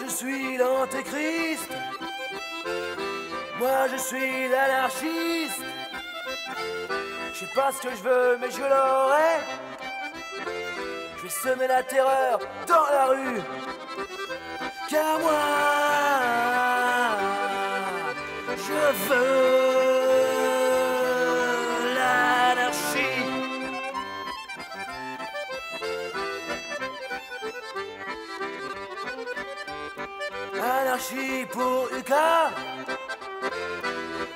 Je suis l'antéchrist. Moi je suis l'anarchiste. Je sais pas ce que je veux, mais je l'aurai. Je vais semer la terreur dans la rue. Car moi, je veux Pour Uka.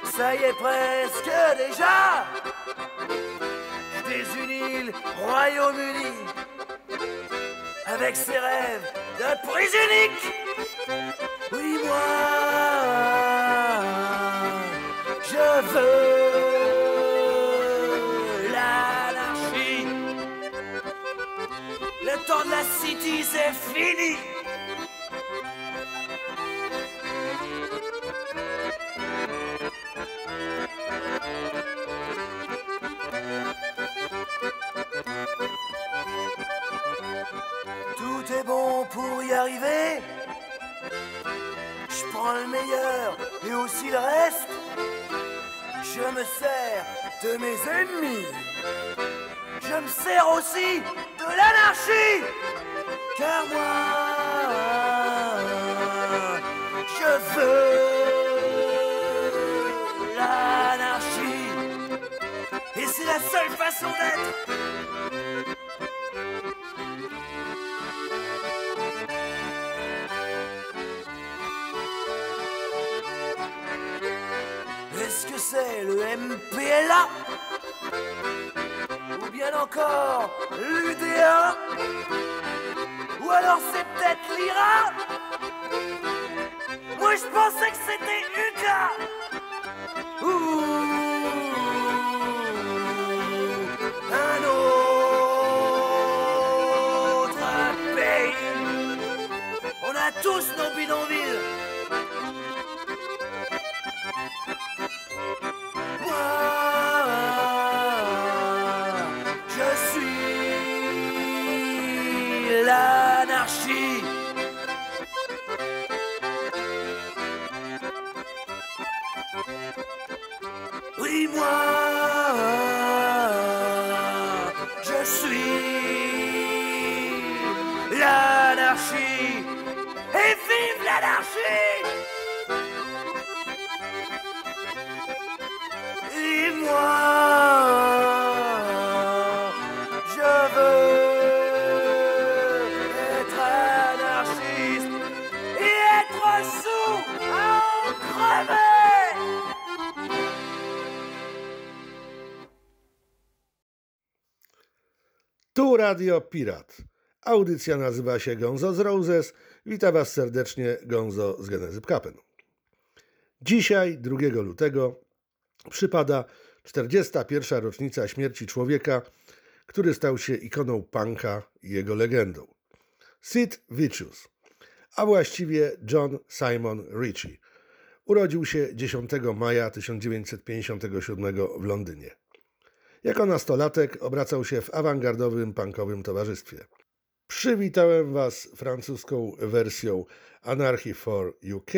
Ça y est presque déjà. Des îles Royaume-Uni. Avec ses rêves de prise unique. Oui, moi, je veux l'anarchie. Le temps de la city, c'est fini. Je me sers de mes ennemis. Je me sers aussi de l'anarchie. Ou bien encore l'UDA Ou alors c'est peut-être l'IRA Moi je pensais que c'était UCA Ouh Un autre pays. On a tous nos bidonvilles Tu Radio Pirat. Audycja nazywa się Gonzo z Roses. Witam Was serdecznie, Gonzo z Genezy Kapen. Dzisiaj, 2 lutego, przypada 41. rocznica śmierci człowieka, który stał się ikoną punka i jego legendą. Sid Vicious, a właściwie John Simon Ritchie. Urodził się 10 maja 1957 w Londynie. Jako nastolatek obracał się w awangardowym punkowym towarzystwie. Przywitałem Was francuską wersją Anarchy for UK,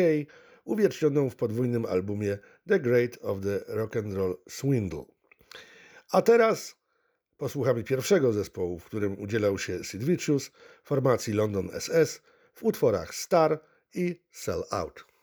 uwiecznioną w podwójnym albumie The Great of the Rock and Roll Swindle. A teraz posłuchamy pierwszego zespołu, w którym udzielał się Sid Vicious, formacji London SS w utworach Star i Sell Out.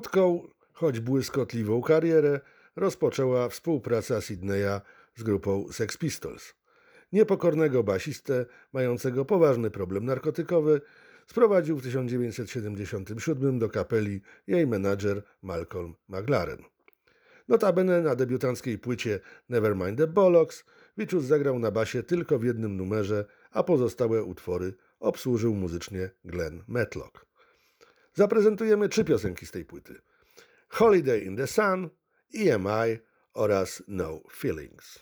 Krótką, choć błyskotliwą karierę rozpoczęła współpraca Sydneya z grupą Sex Pistols. Niepokornego basistę, mającego poważny problem narkotykowy, sprowadził w 1977 do kapeli jej menadżer Malcolm McLaren. Notabene na debiutanckiej płycie Nevermind the Bollocks Wiczus zagrał na basie tylko w jednym numerze, a pozostałe utwory obsłużył muzycznie Glenn Matlock. Zaprezentujemy trzy piosenki z tej płyty. Holiday in the Sun, EMI oraz No Feelings.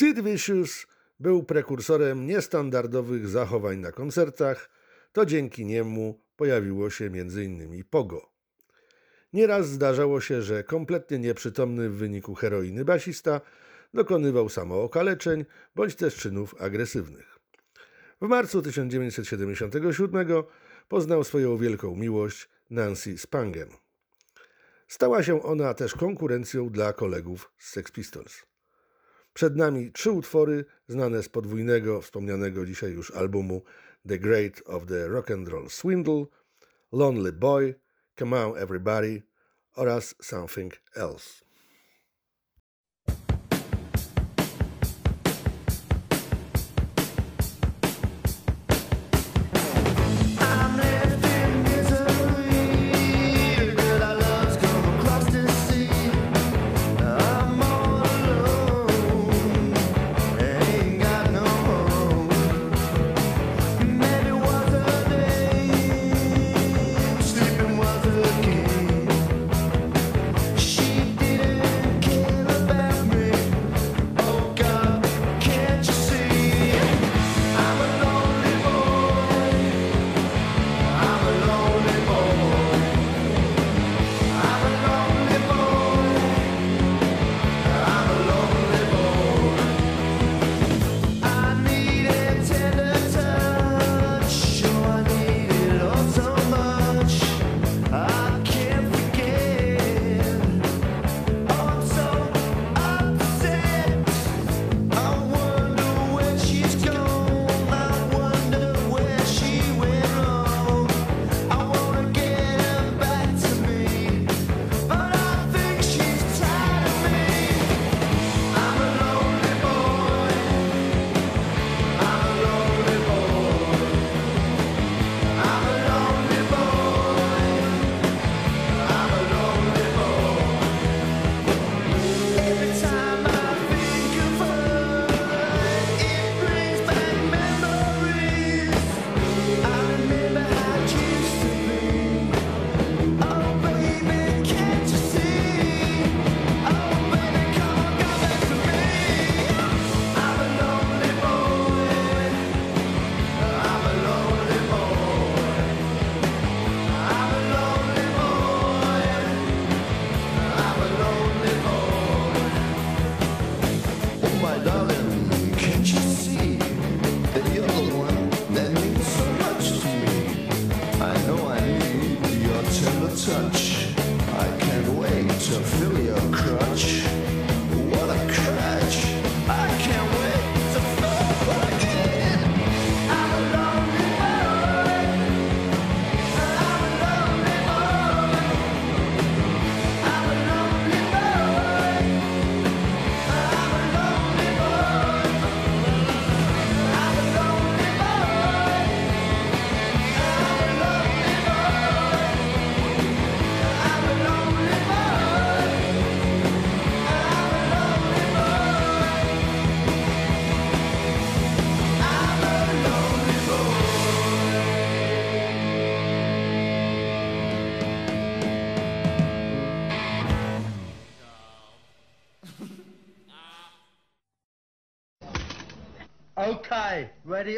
Sydvicius był prekursorem niestandardowych zachowań na koncertach, to dzięki niemu pojawiło się m.in. pogo. Nieraz zdarzało się, że kompletnie nieprzytomny w wyniku heroiny basista dokonywał samookaleczeń bądź też czynów agresywnych. W marcu 1977 poznał swoją wielką miłość Nancy Spangen. Stała się ona też konkurencją dla kolegów z Sex Pistols. Przed nami trzy utwory znane z podwójnego, wspomnianego dzisiaj już albumu The Great of the Rock and Roll Swindle, Lonely Boy, Come On Everybody oraz Something Else.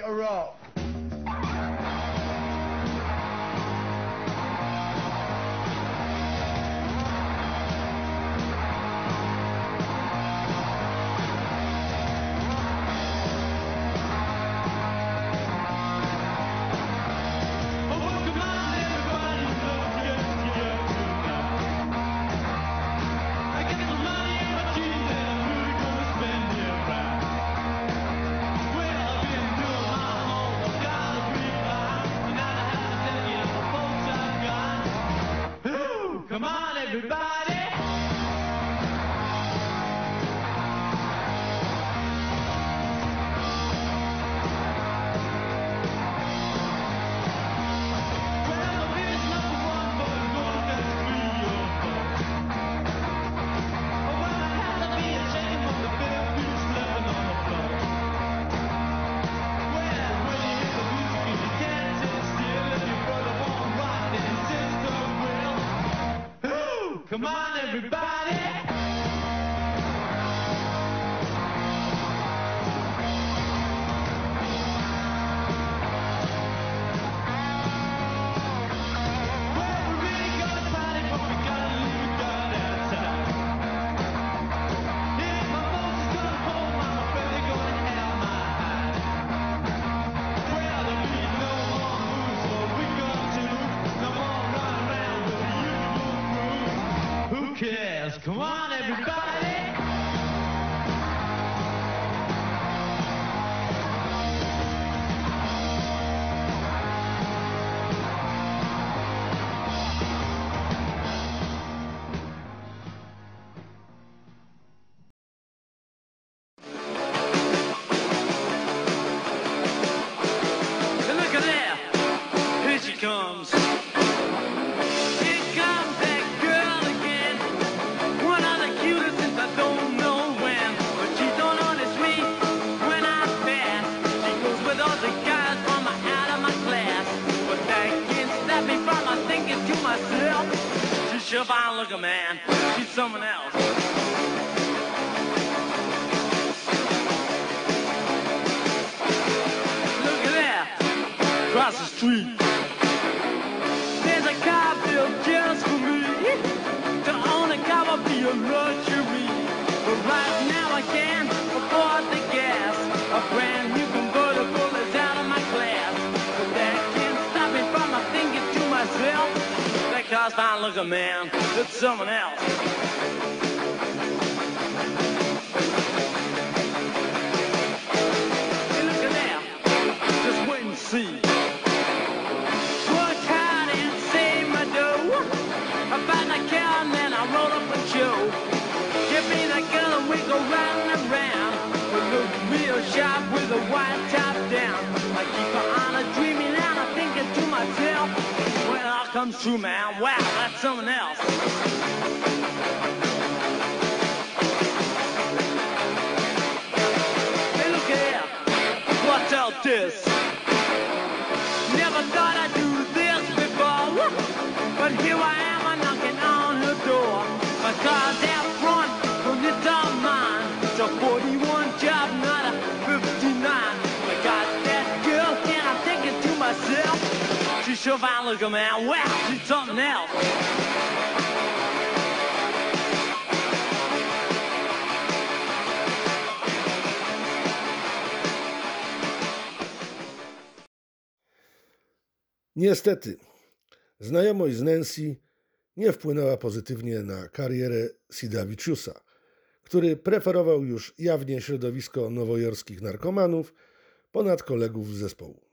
already arose. Come on, everybody. Come on, everybody. comes true, man. Wow, that's something else. Hey, look here. Watch out this. Never thought I'd do this before. But here I am, I'm knocking on her door. Because shove our something else. Niestety, znajomość z Nancy nie wpłynęła pozytywnie na karierę Sida Viciusa, który preferował już jawnie środowisko nowojorskich narkomanów ponad kolegów z zespołu.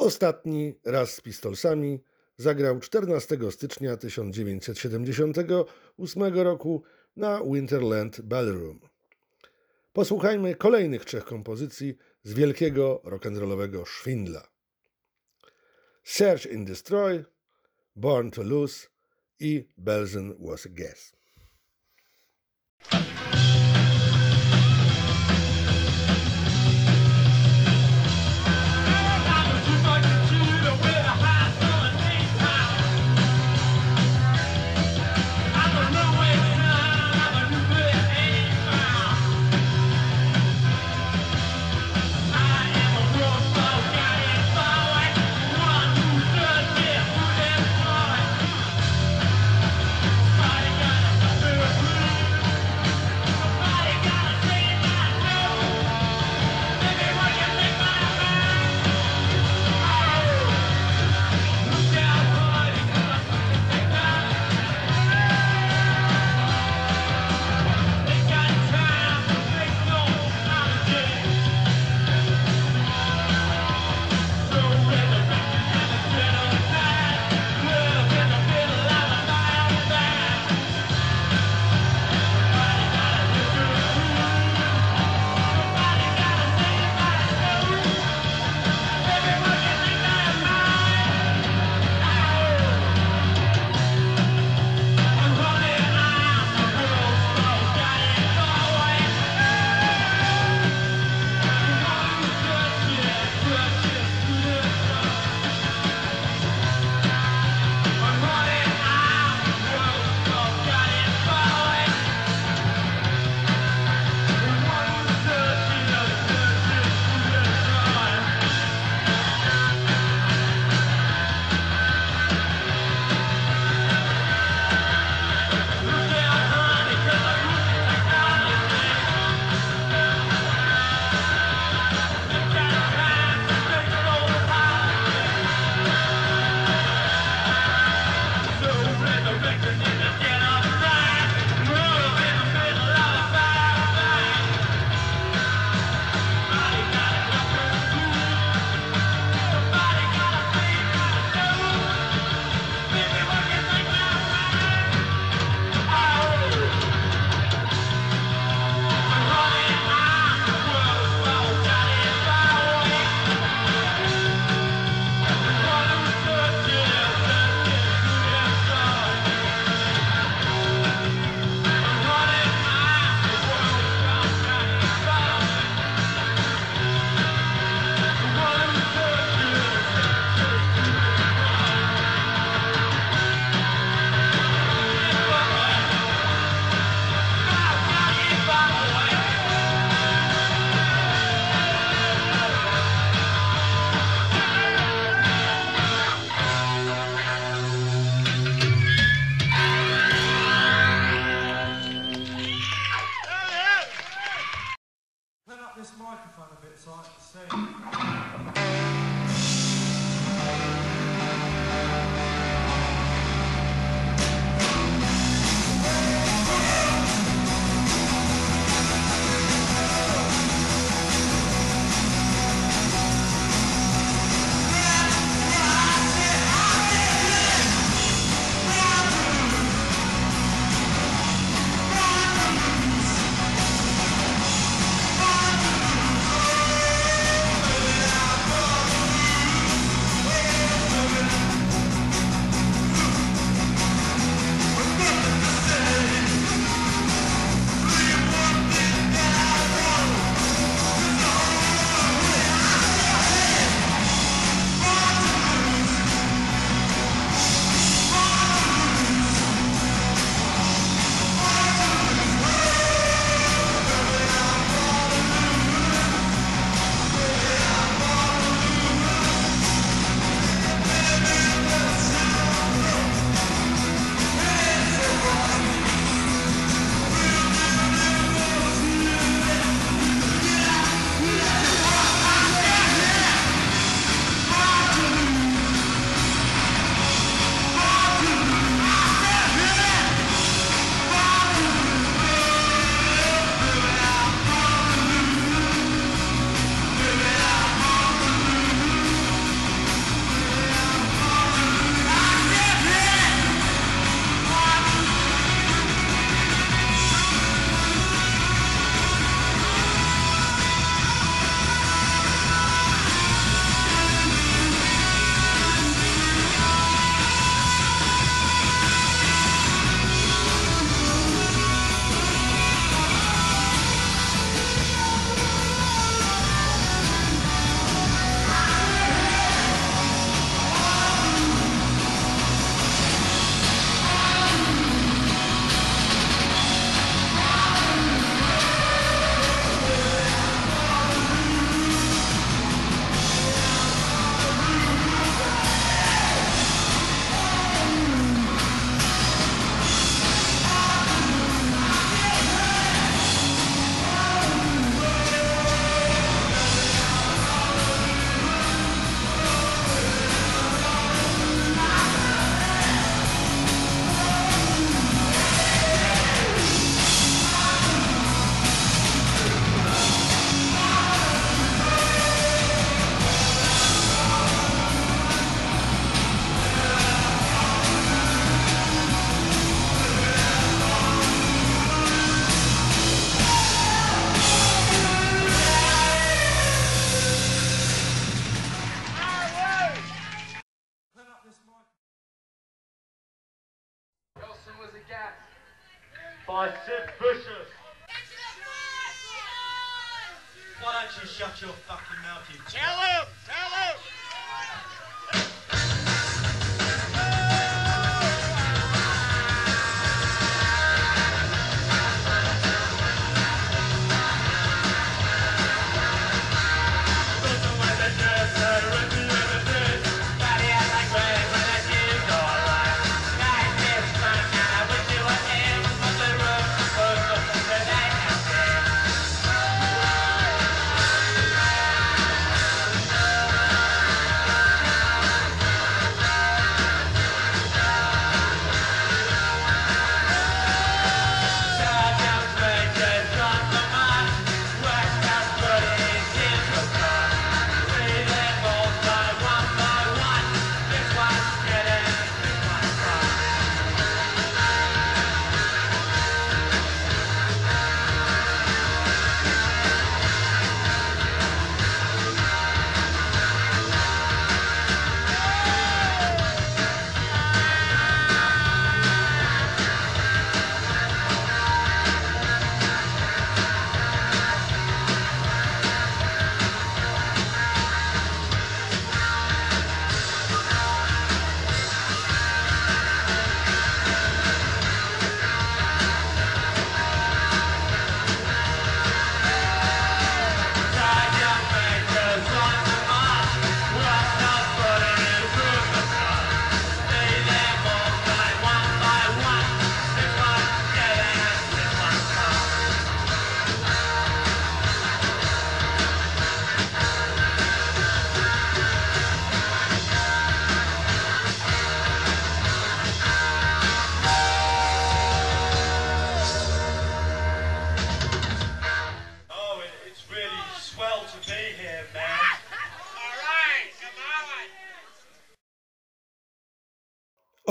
Ostatni raz z Pistolsami zagrał 14 stycznia 1978 roku na Winterland Ballroom. Posłuchajmy kolejnych trzech kompozycji z wielkiego rock'n'rollowego szwindla. Search and Destroy, Born to Lose i Belzen Was a Guess.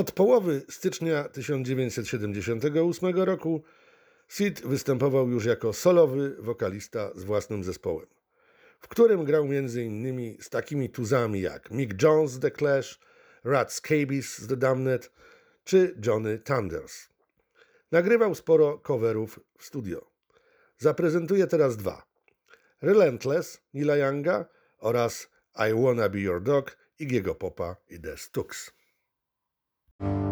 Od połowy stycznia 1978 roku Sid występował już jako solowy wokalista z własnym zespołem, w którym grał m.in. z takimi tuzami jak Mick Jones z The Clash, Rat Scabies z The Damned czy Johnny Thunders. Nagrywał sporo coverów w studio. Zaprezentuję teraz dwa. Relentless Nila Younga oraz I Wanna Be Your Dog Iggy'ego Popa i The Stooks. thank you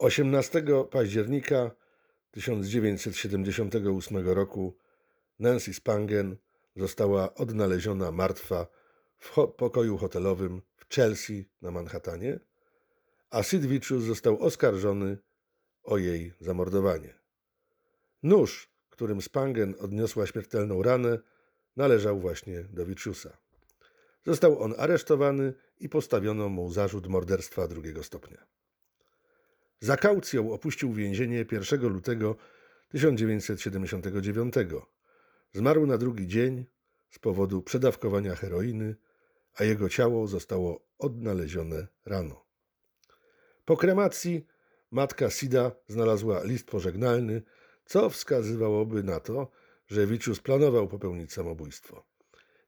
18 października 1978 roku Nancy Spangen została odnaleziona martwa w ho- pokoju hotelowym w Chelsea na Manhattanie, a Sid Vicious został oskarżony o jej zamordowanie. Nóż, którym Spangen odniosła śmiertelną ranę, należał właśnie do Viciusa. Został on aresztowany i postawiono mu zarzut morderstwa drugiego stopnia. Za kaucją opuścił więzienie 1 lutego 1979. Zmarł na drugi dzień z powodu przedawkowania heroiny, a jego ciało zostało odnalezione rano. Po kremacji matka Sida znalazła list pożegnalny, co wskazywałoby na to, że Vicious planował popełnić samobójstwo.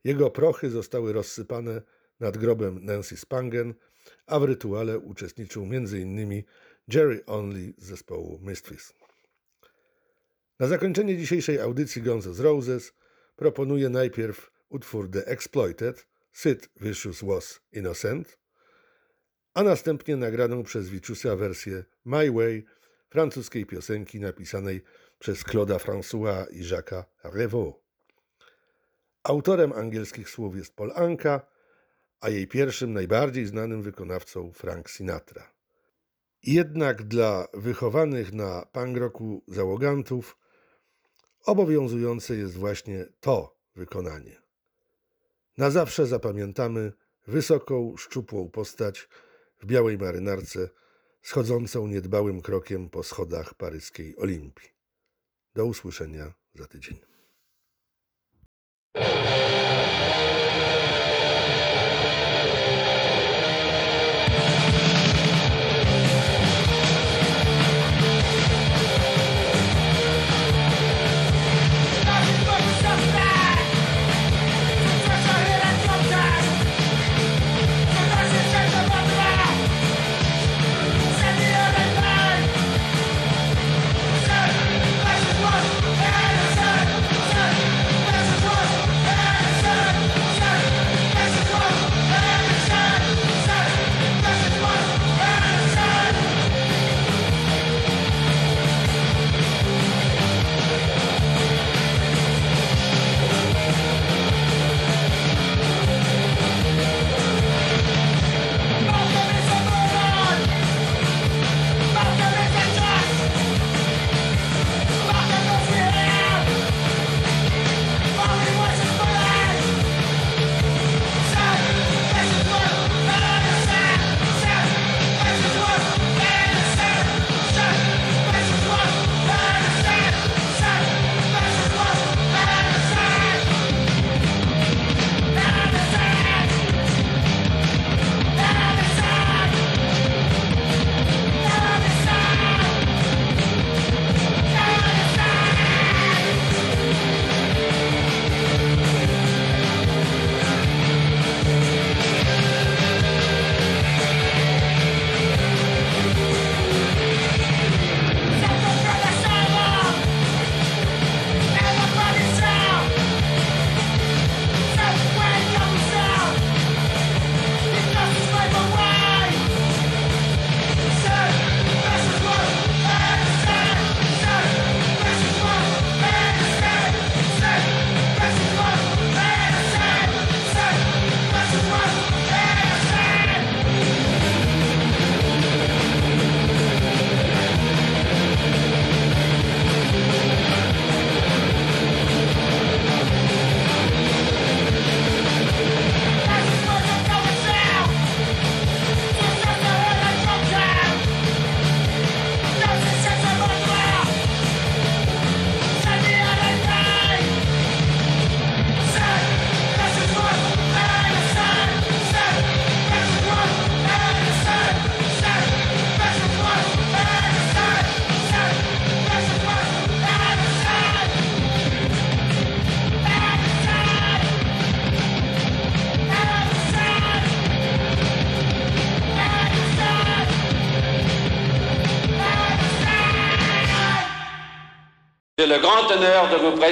Jego prochy zostały rozsypane nad grobem Nancy Spangen, a w rytuale uczestniczył m.in. Jerry Only z zespołu Misfits. Na zakończenie dzisiejszej audycji Guns Roses proponuję najpierw utwór The Exploited, Sid Vicious Was Innocent, a następnie nagraną przez Viciusa wersję My Way francuskiej piosenki napisanej przez Claude'a François i Jacques'a Revaux. Autorem angielskich słów jest Paul Anka, a jej pierwszym, najbardziej znanym wykonawcą Frank Sinatra. Jednak dla wychowanych na punk rocku załogantów obowiązujące jest właśnie to wykonanie. Na zawsze zapamiętamy wysoką, szczupłą postać w białej marynarce, schodzącą niedbałym krokiem po schodach paryskiej Olimpii. Do usłyszenia za tydzień.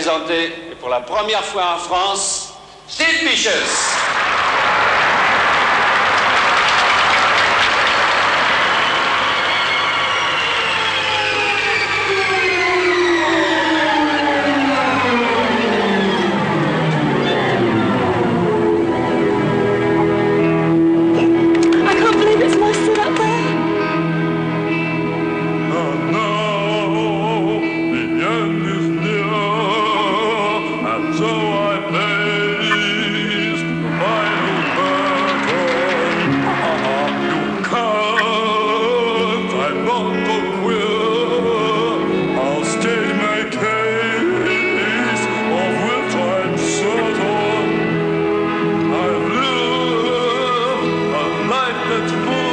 Et pour la première fois en France, Steve Vicious. that move.